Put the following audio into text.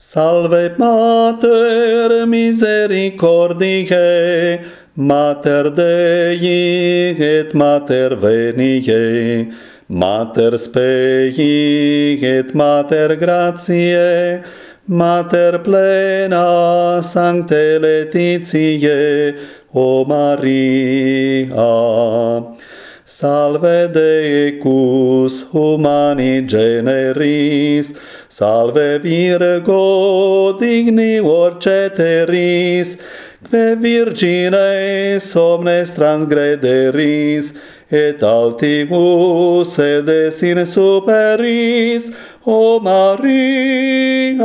Salve Mater misericordiae, Mater Dei et Mater Veniae, Mater Spei et Mater Gratiae, Mater plena Sancte Letitiae, O Maria. Salve Deicus humani generis, salve Virgo digni orceteris, que virgines omnes transgrederis, et altimus edes in superis, o Maria,